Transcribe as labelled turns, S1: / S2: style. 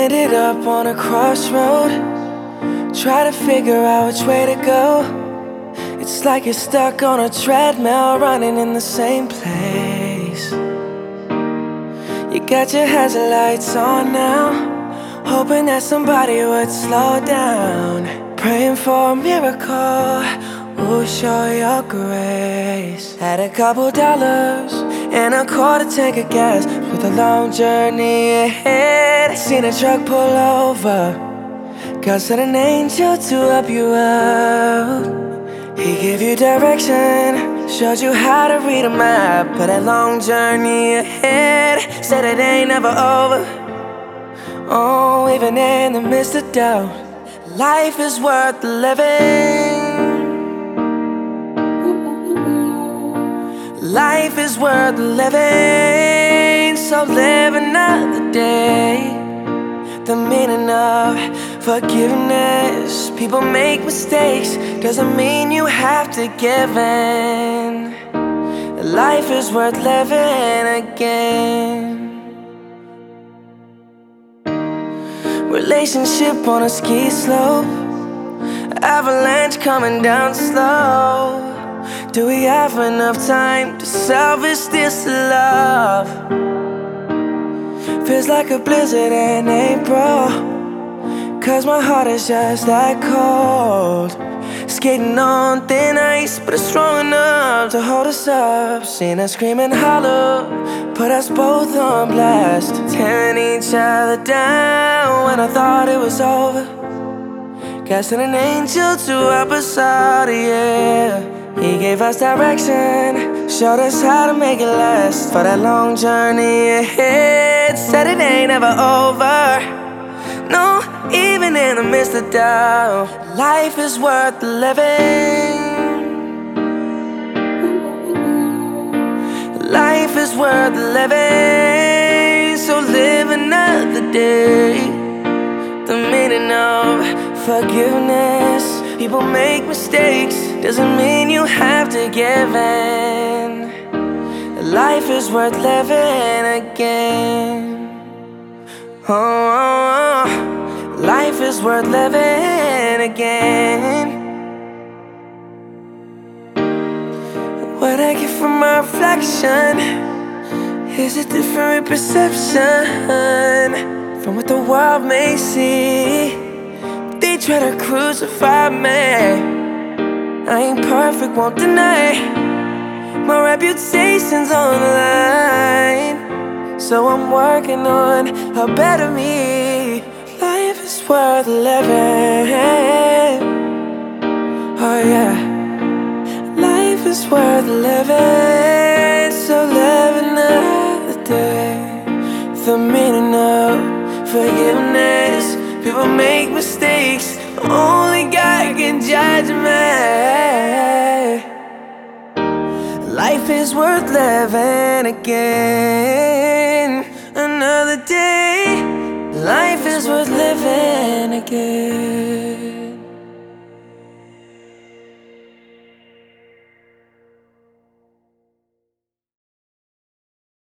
S1: Ended up on a crossroad. Try to figure out which way to go. It's like you're stuck on a treadmill, running in the same place. You got your hazard lights on now, hoping that somebody would slow down. Praying for a miracle, will show your grace. Had a couple dollars and a quarter tank of gas with a long journey ahead. I Seen a truck pull over. God sent an angel to help you out. He gave you direction, showed you how to read a map. But that long journey ahead said it ain't never over. Oh, even in the midst of doubt, life is worth living. Life is worth living, so live another day. The meaning of forgiveness. People make mistakes, doesn't mean you have to give in. Life is worth living again. Relationship on a ski slope, avalanche coming down slow. Do we have enough time to salvage this love? Feels like a blizzard in April. Cause my heart is just that cold. Skating on thin ice, but it's strong enough to hold us up. Seen us screaming hollow, put us both on blast. Tearing each other down when I thought it was over. Casting an angel to us out, yeah. Gave us direction, showed us how to make it last for that long journey ahead. Said it ain't ever over. No, even in the midst of doubt, life is worth living. Life is worth living, so live another day. The meaning of forgiveness. People make mistakes, doesn't mean have to give in. Life is worth living again. Oh, oh, oh. life is worth living again. What I get from my reflection is a different perception from what the world may see. They try to crucify me. I ain't perfect, won't deny. My reputation's on the line. So I'm working on a better me. Life is worth living. Oh, yeah. Life is worth living. So live another day. The meaning of forgiveness. People make mistakes. Only God can judge Life is worth living again.